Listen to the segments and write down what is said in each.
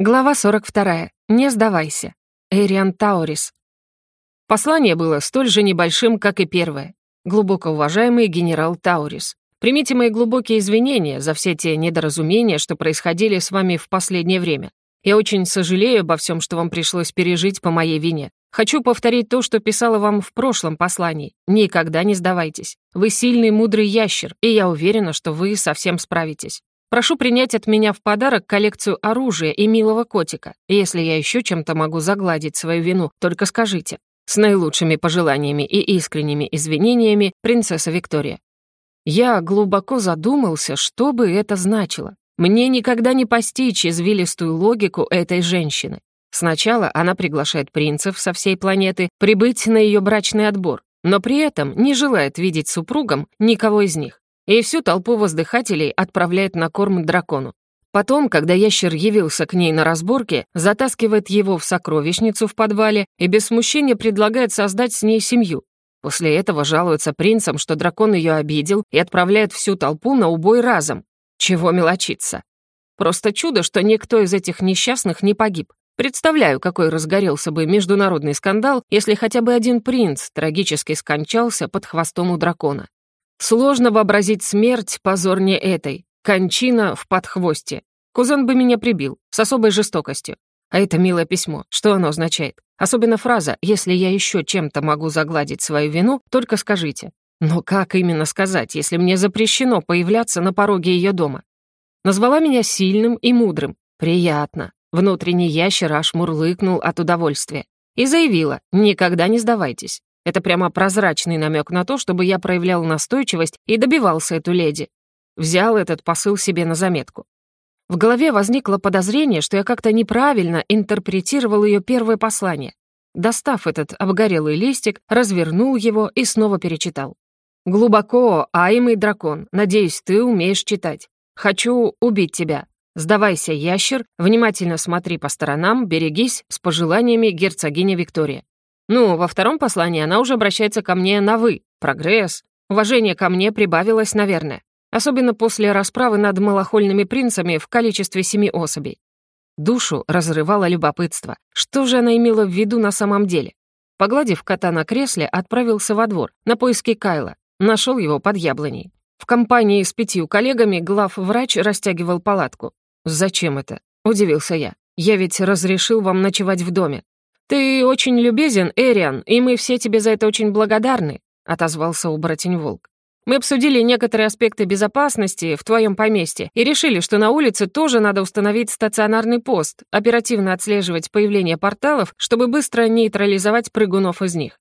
Глава 42. Не сдавайся. Эриан Таурис. Послание было столь же небольшим, как и первое. Глубоко уважаемый генерал Таурис. Примите мои глубокие извинения за все те недоразумения, что происходили с вами в последнее время. Я очень сожалею обо всем, что вам пришлось пережить по моей вине. Хочу повторить то, что писала вам в прошлом послании. Никогда не сдавайтесь. Вы сильный, мудрый ящер, и я уверена, что вы совсем справитесь. Прошу принять от меня в подарок коллекцию оружия и милого котика. Если я еще чем-то могу загладить свою вину, только скажите. С наилучшими пожеланиями и искренними извинениями, принцесса Виктория. Я глубоко задумался, что бы это значило. Мне никогда не постичь извилистую логику этой женщины. Сначала она приглашает принцев со всей планеты прибыть на ее брачный отбор, но при этом не желает видеть супругом никого из них и всю толпу воздыхателей отправляет на корм дракону. Потом, когда ящер явился к ней на разборке, затаскивает его в сокровищницу в подвале и без смущения предлагает создать с ней семью. После этого жалуется принцам, что дракон ее обидел и отправляет всю толпу на убой разом. Чего мелочиться? Просто чудо, что никто из этих несчастных не погиб. Представляю, какой разгорелся бы международный скандал, если хотя бы один принц трагически скончался под хвостом у дракона. Сложно вообразить смерть позорнее этой. Кончина в подхвосте. Кузен бы меня прибил, с особой жестокостью. А это милое письмо, что оно означает? Особенно фраза «Если я еще чем-то могу загладить свою вину, только скажите». Но как именно сказать, если мне запрещено появляться на пороге ее дома? Назвала меня сильным и мудрым. Приятно. Внутренний ящер аж мурлыкнул от удовольствия. И заявила «Никогда не сдавайтесь. Это прямо прозрачный намек на то, чтобы я проявлял настойчивость и добивался эту леди. Взял этот посыл себе на заметку. В голове возникло подозрение, что я как-то неправильно интерпретировал ее первое послание. Достав этот обгорелый листик, развернул его и снова перечитал. «Глубоко, аймый дракон, надеюсь, ты умеешь читать. Хочу убить тебя. Сдавайся, ящер, внимательно смотри по сторонам, берегись, с пожеланиями герцогиня Виктория. Ну, во втором послании она уже обращается ко мне на «вы». Прогресс. Уважение ко мне прибавилось, наверное. Особенно после расправы над малохольными принцами в количестве семи особей. Душу разрывало любопытство. Что же она имела в виду на самом деле? Погладив кота на кресле, отправился во двор, на поиски Кайла. Нашел его под яблоней. В компании с пятью коллегами главврач растягивал палатку. «Зачем это?» — удивился я. «Я ведь разрешил вам ночевать в доме. «Ты очень любезен, Эриан, и мы все тебе за это очень благодарны», — отозвался оборотень-волк. «Мы обсудили некоторые аспекты безопасности в твоем поместье и решили, что на улице тоже надо установить стационарный пост, оперативно отслеживать появление порталов, чтобы быстро нейтрализовать прыгунов из них.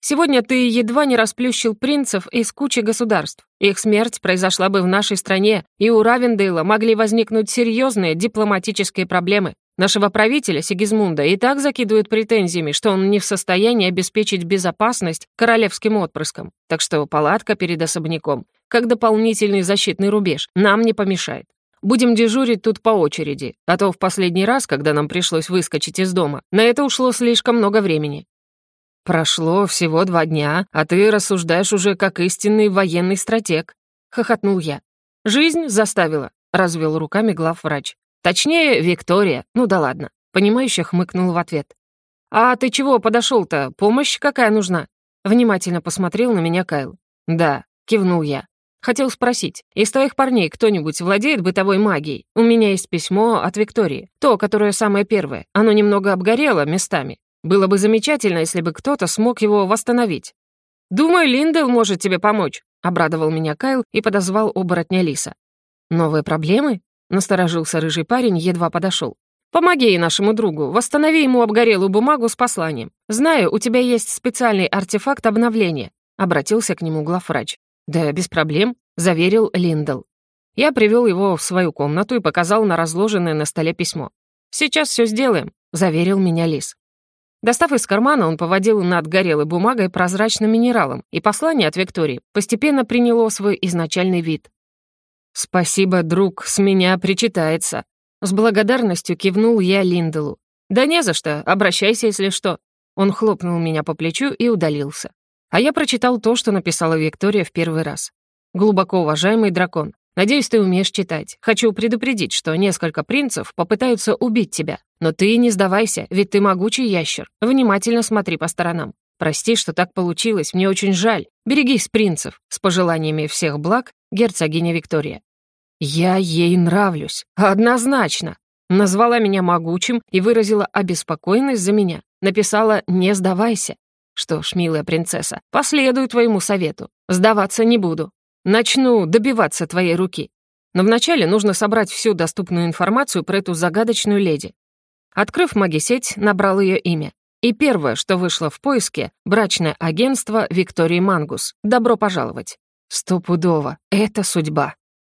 Сегодня ты едва не расплющил принцев из кучи государств. Их смерть произошла бы в нашей стране, и у Равендейла могли возникнуть серьезные дипломатические проблемы. Нашего правителя Сигизмунда и так закидывают претензиями, что он не в состоянии обеспечить безопасность королевским отпрыскам. Так что палатка перед особняком, как дополнительный защитный рубеж, нам не помешает. Будем дежурить тут по очереди, а то в последний раз, когда нам пришлось выскочить из дома, на это ушло слишком много времени. Прошло всего два дня, а ты рассуждаешь уже как истинный военный стратег, хохотнул я. Жизнь заставила, развел руками главврач. Точнее, Виктория. Ну да ладно. Понимающе хмыкнул в ответ. «А ты чего подошел-то? Помощь какая нужна?» Внимательно посмотрел на меня Кайл. «Да», — кивнул я. Хотел спросить, из твоих парней кто-нибудь владеет бытовой магией? У меня есть письмо от Виктории. То, которое самое первое. Оно немного обгорело местами. Было бы замечательно, если бы кто-то смог его восстановить. «Думаю, Линдел может тебе помочь», — обрадовал меня Кайл и подозвал оборотня Лиса. «Новые проблемы?» Насторожился рыжий парень, едва подошел. «Помоги нашему другу, восстанови ему обгорелую бумагу с посланием. Знаю, у тебя есть специальный артефакт обновления», — обратился к нему главврач. «Да, без проблем», — заверил Линдл. Я привел его в свою комнату и показал на разложенное на столе письмо. «Сейчас все сделаем», — заверил меня Лис. Достав из кармана, он поводил над горелой бумагой прозрачным минералом, и послание от Виктории постепенно приняло свой изначальный вид. «Спасибо, друг, с меня причитается». С благодарностью кивнул я Линделу. «Да не за что, обращайся, если что». Он хлопнул меня по плечу и удалился. А я прочитал то, что написала Виктория в первый раз. «Глубоко уважаемый дракон, Надеюсь, ты умеешь читать. Хочу предупредить, что несколько принцев попытаются убить тебя. Но ты не сдавайся, ведь ты могучий ящер. Внимательно смотри по сторонам. Прости, что так получилось, мне очень жаль. Берегись принцев. С пожеланиями всех благ, герцогиня Виктория. Я ей нравлюсь. Однозначно. Назвала меня могучим и выразила обеспокоенность за меня. Написала «не сдавайся». Что ж, милая принцесса, последую твоему совету. Сдаваться не буду. Начну добиваться твоей руки. Но вначале нужно собрать всю доступную информацию про эту загадочную леди. Открыв магисеть, набрал ее имя. И первое, что вышло в поиске — брачное агентство Виктории Мангус. Добро пожаловать. Стопудово. Это судьба.